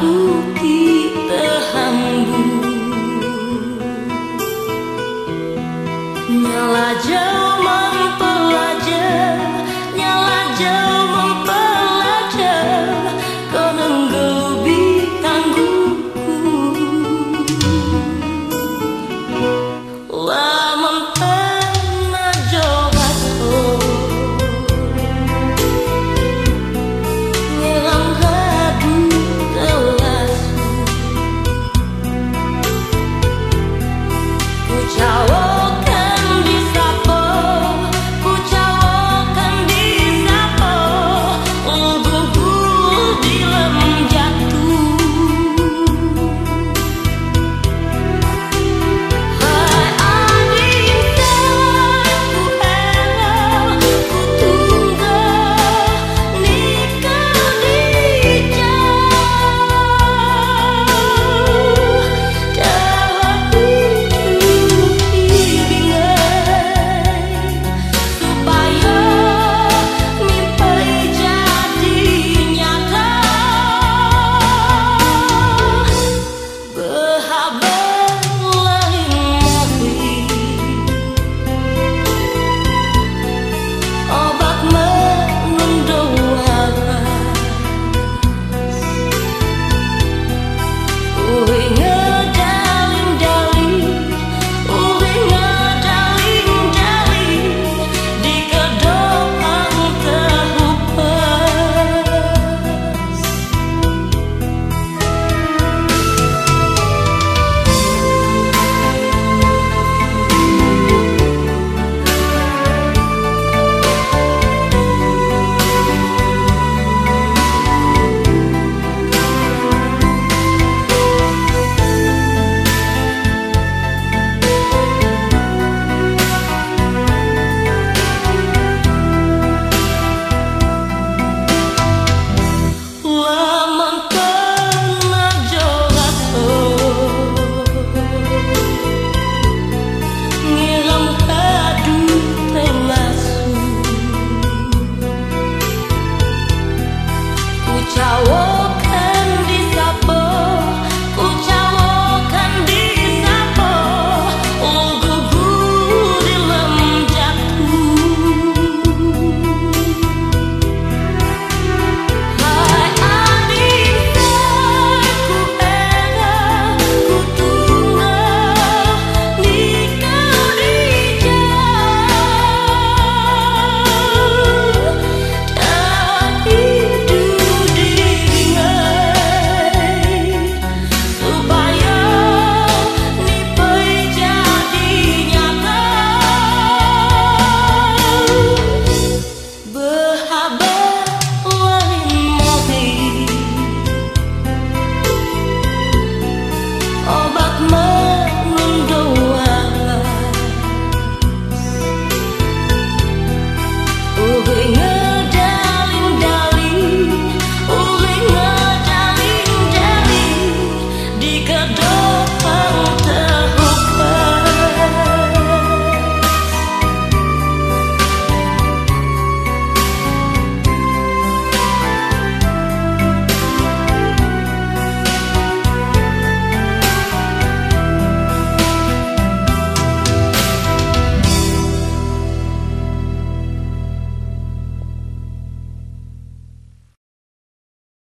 putih terhambu Nyala jauh